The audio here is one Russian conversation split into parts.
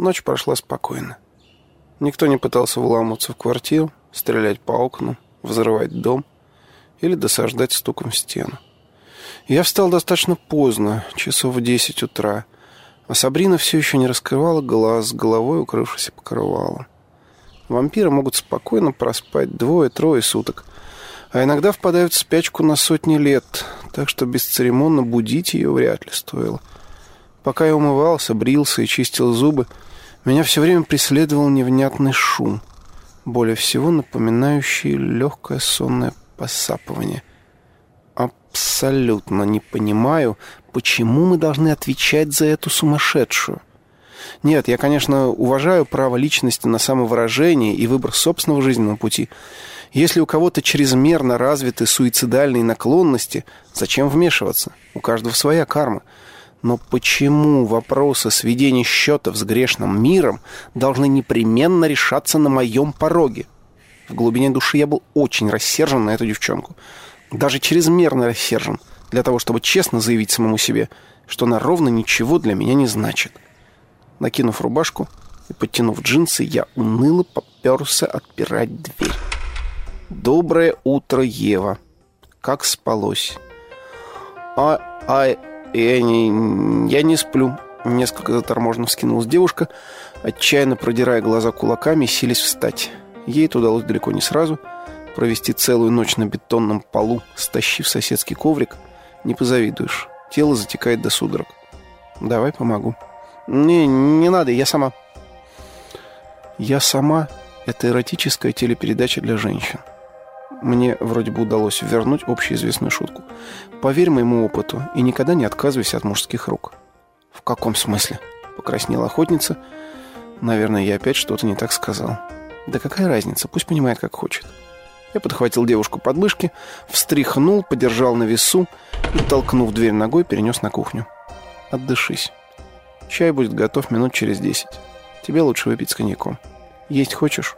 Ночь прошла спокойно. Никто не пытался вламываться в квартиру, стрелять по окнам, взрывать дом или досаждать стуком в стену. Я встал достаточно поздно, часов в десять утра, а Сабрина все еще не раскрывала глаз, головой укрывшись покрывалом. Вампиры могут спокойно проспать двое-трое суток, а иногда впадают в спячку на сотни лет, так что бесцеремонно будить ее вряд ли стоило. Пока я умывался, брился и чистил зубы, меня все время преследовал невнятный шум, более всего напоминающий легкое сонное посапывание. Абсолютно не понимаю, почему мы должны отвечать за эту сумасшедшую. Нет, я, конечно, уважаю право личности на самовыражение и выбор собственного жизненного пути. Если у кого-то чрезмерно развиты суицидальные наклонности, зачем вмешиваться? У каждого своя карма – но почему вопросы сведения счетов с грешным миром должны непременно решаться на моем пороге? В глубине души я был очень рассержен на эту девчонку. Даже чрезмерно рассержен, для того, чтобы честно заявить самому себе, что она ровно ничего для меня не значит. Накинув рубашку и подтянув джинсы, я уныло поперся отпирать дверь. «Доброе утро, Ева. Как спалось?» «А, а, «Я не, я не сплю», — несколько заторможенно вскинулась девушка, отчаянно продирая глаза кулаками, сились встать. Ей это удалось далеко не сразу. Провести целую ночь на бетонном полу, стащив соседский коврик, не позавидуешь. Тело затекает до судорог. «Давай помогу». «Не, не надо, я сама». «Я сама» — это эротическая телепередача для женщин. Мне вроде бы удалось вернуть общеизвестную шутку. Поверь моему опыту и никогда не отказывайся от мужских рук. В каком смысле? Покраснела охотница. Наверное, я опять что-то не так сказал. Да какая разница, пусть понимает, как хочет. Я подхватил девушку под мышки, встряхнул, подержал на весу и, толкнув дверь ногой, перенес на кухню. Отдышись. Чай будет готов минут через десять. Тебе лучше выпить с коньяком. Есть хочешь?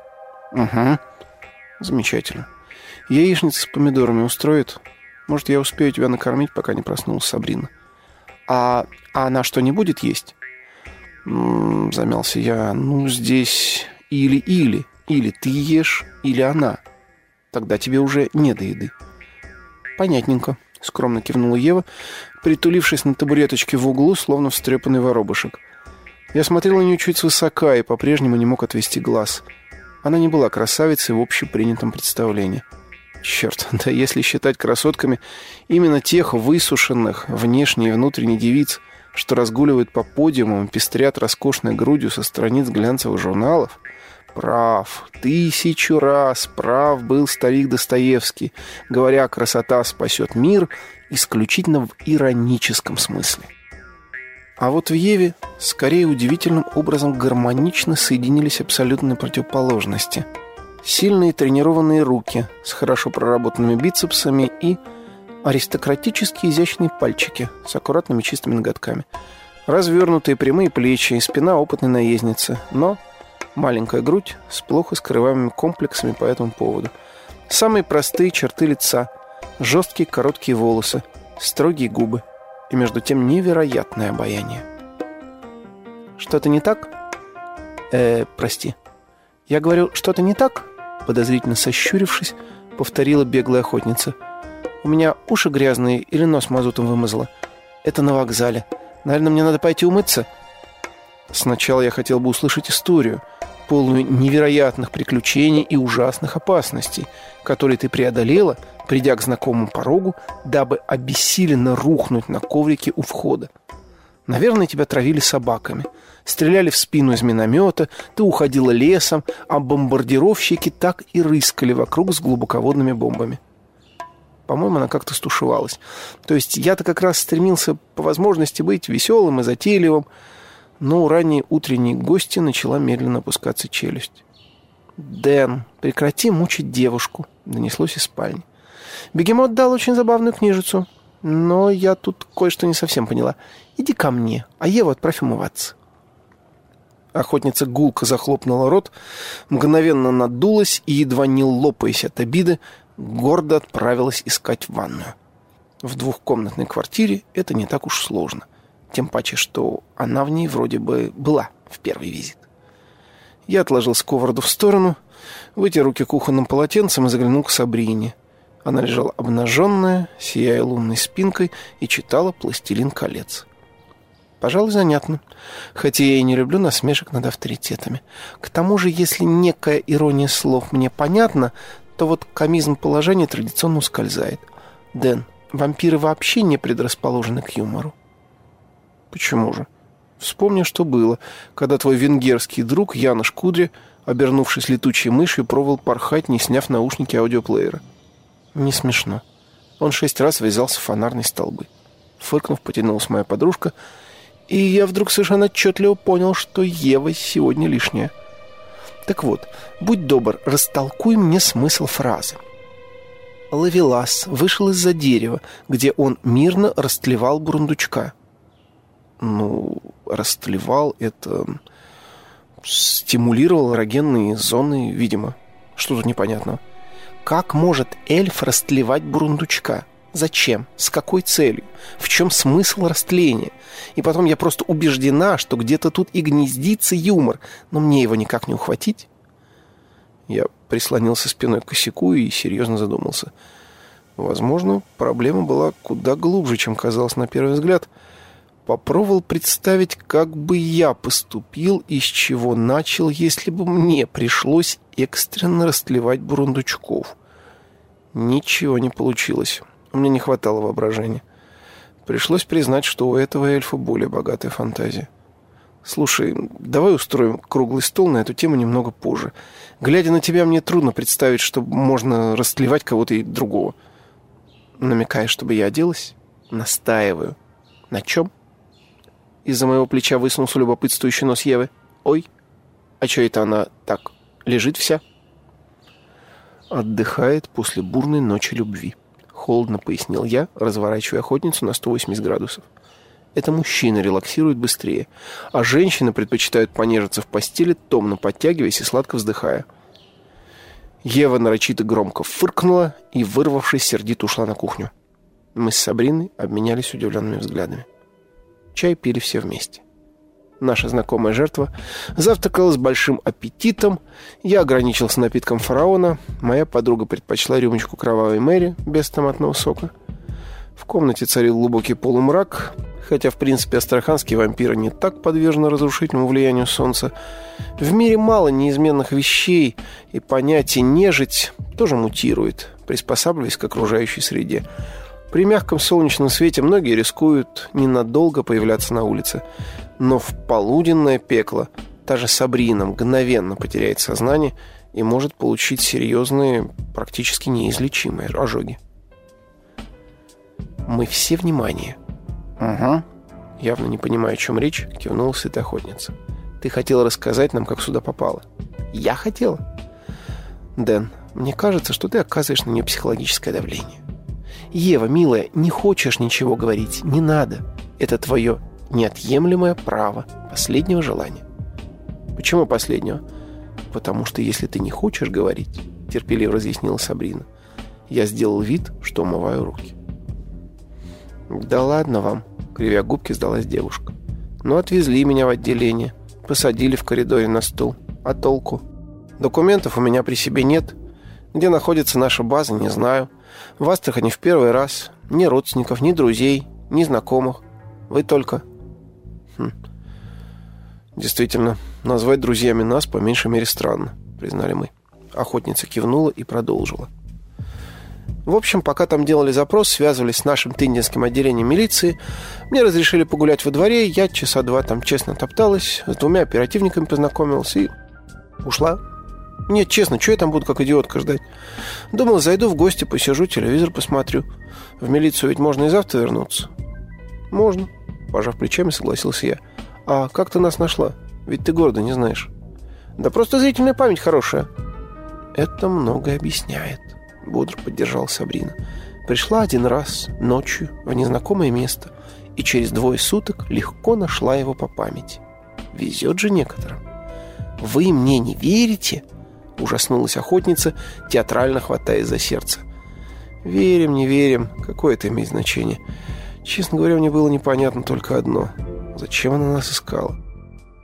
Угу. Замечательно. Яичница с помидорами устроит? Может, я успею тебя накормить, пока не проснулась Сабрина. А, а она что, не будет есть? М -м, замялся я. Ну, здесь или-или. Или ты ешь, или она. Тогда тебе уже не до еды. Понятненько, скромно кивнула Ева, притулившись на табуреточке в углу, словно встрепанный воробушек. Я смотрел на нее чуть свысока и по-прежнему не мог отвести глаз. Она не была красавицей в общепринятом представлении. Черт, да если считать красотками именно тех высушенных внешне и внутренне девиц, что разгуливают по подиумам, пестрят роскошной грудью со страниц глянцевых журналов, прав, тысячу раз прав был старик Достоевский, говоря «красота спасет мир» исключительно в ироническом смысле. А вот в Еве скорее удивительным образом гармонично соединились абсолютные противоположности – сильные тренированные руки с хорошо проработанными бицепсами и аристократически изящные пальчики с аккуратными чистыми ноготками. Развернутые прямые плечи и спина опытной наездницы, но маленькая грудь с плохо скрываемыми комплексами по этому поводу. Самые простые черты лица, жесткие короткие волосы, строгие губы и между тем невероятное обаяние. Что-то не так? Э, прости. Я говорю, что-то не так? Подозрительно сощурившись, повторила беглая охотница. «У меня уши грязные или нос мазутом вымазала. Это на вокзале. Наверное, мне надо пойти умыться?» Сначала я хотел бы услышать историю, полную невероятных приключений и ужасных опасностей, которые ты преодолела, придя к знакомому порогу, дабы обессиленно рухнуть на коврике у входа. Наверное, тебя травили собаками. Стреляли в спину из миномета, ты уходила лесом, а бомбардировщики так и рыскали вокруг с глубоководными бомбами. По-моему, она как-то стушевалась. То есть я-то как раз стремился по возможности быть веселым и затейливым, но у ранней утренней гости начала медленно опускаться челюсть. «Дэн, прекрати мучить девушку», — донеслось из спальни. Бегемот дал очень забавную книжицу, но я тут кое-что не совсем поняла. Иди ко мне, а Еву отправь умываться». Охотница гулко захлопнула рот, мгновенно надулась и, едва не лопаясь от обиды, гордо отправилась искать ванную. В двухкомнатной квартире это не так уж сложно. Тем паче, что она в ней вроде бы была в первый визит. Я отложил сковороду в сторону, вытер руки кухонным полотенцем и заглянул к Сабрине. Она лежала обнаженная, сияя лунной спинкой, и читала «Пластилин колец». Пожалуй, занятно. Хотя я и не люблю насмешек над авторитетами. К тому же, если некая ирония слов мне понятна, то вот комизм положения традиционно ускользает. Дэн, вампиры вообще не предрасположены к юмору. Почему же? Вспомни, что было, когда твой венгерский друг Янош Кудри, обернувшись летучей мышью, пробовал порхать, не сняв наушники аудиоплеера. Не смешно. Он шесть раз врезался в фонарные столбы. Фыркнув, потянулась моя подружка — и я вдруг совершенно отчетливо понял, что Ева сегодня лишняя. Так вот, будь добр, растолкуй мне смысл фразы. Лавелас вышел из-за дерева, где он мирно растлевал бурундучка. Ну, растлевал это... Стимулировал эрогенные зоны, видимо. Что тут непонятно? Как может эльф растлевать бурундучка? Зачем? С какой целью? В чем смысл растления? И потом я просто убеждена, что где-то тут и гнездится юмор, но мне его никак не ухватить. Я прислонился спиной к косяку и серьезно задумался. Возможно, проблема была куда глубже, чем казалось на первый взгляд. Попробовал представить, как бы я поступил и с чего начал, если бы мне пришлось экстренно растлевать бурундучков. Ничего не получилось. Мне не хватало воображения. Пришлось признать, что у этого эльфа более богатая фантазия. «Слушай, давай устроим круглый стол на эту тему немного позже. Глядя на тебя, мне трудно представить, что можно растлевать кого-то и другого». Намекая, чтобы я оделась? Настаиваю. На чем? Из-за моего плеча высунулся любопытствующий нос Евы. «Ой, а что это она так лежит вся?» Отдыхает после бурной ночи любви холодно пояснил я, разворачивая охотницу на 180 градусов. Это мужчины релаксируют быстрее, а женщины предпочитают понежиться в постели, томно подтягиваясь и сладко вздыхая. Ева нарочито громко фыркнула и, вырвавшись, сердито ушла на кухню. Мы с Сабриной обменялись удивленными взглядами. Чай пили все вместе наша знакомая жертва, завтракала с большим аппетитом. Я ограничился напитком фараона. Моя подруга предпочла рюмочку кровавой Мэри без томатного сока. В комнате царил глубокий полумрак, хотя, в принципе, астраханские вампиры не так подвержены разрушительному влиянию солнца. В мире мало неизменных вещей, и понятие «нежить» тоже мутирует, приспосабливаясь к окружающей среде. При мягком солнечном свете многие рискуют ненадолго появляться на улице. Но в полуденное пекло та же Сабрина мгновенно потеряет сознание и может получить серьезные, практически неизлечимые ожоги. «Мы все внимание». «Угу». Явно не понимая, о чем речь, кивнула сытая охотница. «Ты хотела рассказать нам, как сюда попала?» «Я хотела?» «Дэн, мне кажется, что ты оказываешь на нее психологическое давление. «Ева, милая, не хочешь ничего говорить, не надо. Это твое неотъемлемое право, последнего желания». «Почему последнего?» «Потому что если ты не хочешь говорить», — терпеливо разъяснила Сабрина, «я сделал вид, что умываю руки». «Да ладно вам», — кривя губки, сдалась девушка. «Ну, отвезли меня в отделение, посадили в коридоре на стул. А толку? Документов у меня при себе нет. Где находится наша база, не знаю». В Астрахани в первый раз. Ни родственников, ни друзей, ни знакомых. Вы только... Хм. Действительно, назвать друзьями нас по меньшей мере странно, признали мы. Охотница кивнула и продолжила. В общем, пока там делали запрос, связывались с нашим тындинским отделением милиции, мне разрешили погулять во дворе, я часа два там честно топталась, с двумя оперативниками познакомилась и ушла нет, честно, что я там буду как идиотка ждать? Думал, зайду в гости, посижу, телевизор посмотрю. В милицию ведь можно и завтра вернуться. Можно, пожав плечами, согласился я. А как ты нас нашла? Ведь ты города не знаешь. Да просто зрительная память хорошая. Это многое объясняет, бодро поддержала Сабрина. Пришла один раз, ночью, в незнакомое место, и через двое суток легко нашла его по памяти. Везет же некоторым. Вы мне не верите? Ужаснулась охотница, театрально хватаясь за сердце. «Верим, не верим. Какое это имеет значение? Честно говоря, мне было непонятно только одно. Зачем она нас искала?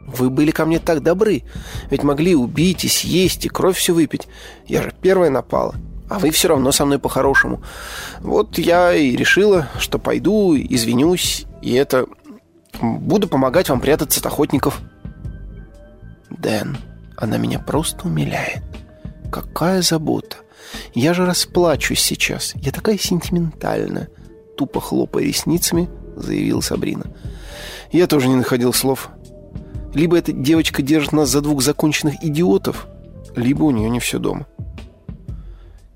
Вы были ко мне так добры. Ведь могли убить и съесть, и кровь всю выпить. Я же первая напала. А вы все равно со мной по-хорошему. Вот я и решила, что пойду, извинюсь, и это... Буду помогать вам прятаться от охотников. Дэн, она меня просто умиляет. Какая забота. Я же расплачусь сейчас. Я такая сентиментальная. Тупо хлопая ресницами, заявила Сабрина. Я тоже не находил слов. Либо эта девочка держит нас за двух законченных идиотов, либо у нее не все дома.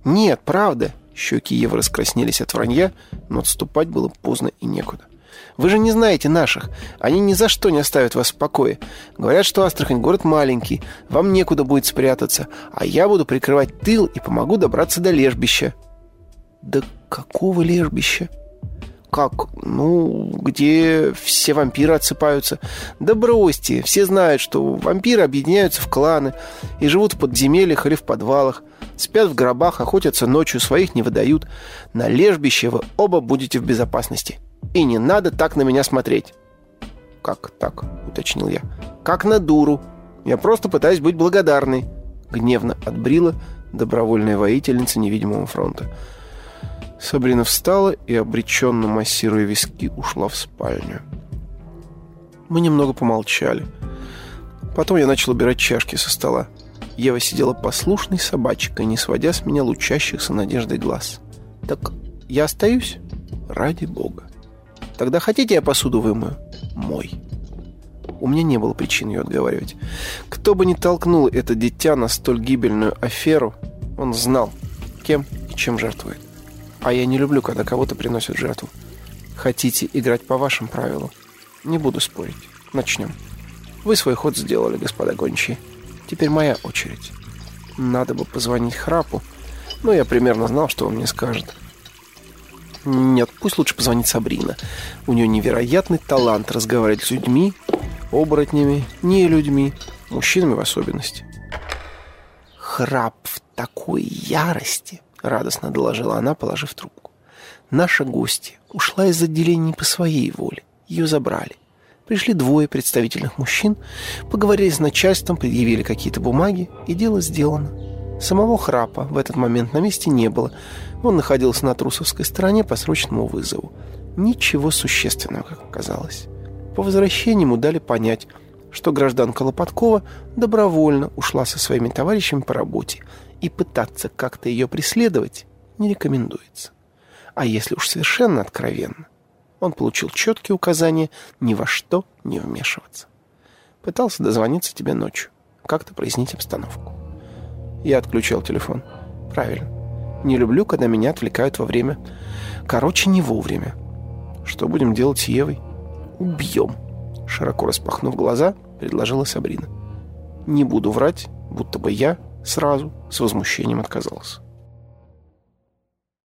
Нет, правда. Щеки Евы раскраснелись от вранья, но отступать было поздно и некуда. Вы же не знаете наших. Они ни за что не оставят вас в покое. Говорят, что Астрахань город маленький, вам некуда будет спрятаться, а я буду прикрывать тыл и помогу добраться до лежбища». «Да какого лежбища?» как? Ну, где все вампиры отсыпаются. Да бросьте, все знают, что вампиры объединяются в кланы и живут в подземельях или в подвалах. Спят в гробах, охотятся ночью, своих не выдают. На лежбище вы оба будете в безопасности. И не надо так на меня смотреть. «Как так?» — уточнил я. «Как на дуру. Я просто пытаюсь быть благодарной». Гневно отбрила добровольная воительница невидимого фронта. Сабрина встала и, обреченно массируя виски, ушла в спальню. Мы немного помолчали. Потом я начал убирать чашки со стола. Ева сидела послушной собачкой, не сводя с меня лучащихся надеждой глаз. «Так я остаюсь?» «Ради бога!» «Тогда хотите, я посуду вымою?» «Мой!» У меня не было причин ее отговаривать. Кто бы ни толкнул это дитя на столь гибельную аферу, он знал, кем и чем жертвует. А я не люблю, когда кого-то приносят жертву. Хотите играть по вашим правилам? Не буду спорить. Начнем. Вы свой ход сделали, господа гончие. Теперь моя очередь. Надо бы позвонить Храпу, но я примерно знал, что он мне скажет. Нет, пусть лучше позвонит Сабрина. У нее невероятный талант разговаривать с людьми, оборотнями, не людьми, мужчинами в особенности. Храп в такой ярости —— радостно доложила она, положив трубку. «Наша гостья ушла из отделения по своей воле. Ее забрали. Пришли двое представительных мужчин, поговорили с начальством, предъявили какие-то бумаги, и дело сделано. Самого храпа в этот момент на месте не было. Он находился на трусовской стороне по срочному вызову. Ничего существенного, как оказалось. По возвращении ему дали понять, что гражданка Лопаткова добровольно ушла со своими товарищами по работе и пытаться как-то ее преследовать не рекомендуется. А если уж совершенно откровенно, он получил четкие указания ни во что не вмешиваться. Пытался дозвониться тебе ночью, как-то прояснить обстановку. Я отключал телефон. Правильно. Не люблю, когда меня отвлекают во время. Короче, не вовремя. Что будем делать с Евой? Убьем. Широко распахнув глаза, предложила Сабрина. Не буду врать, будто бы я сразу с возмущением отказался.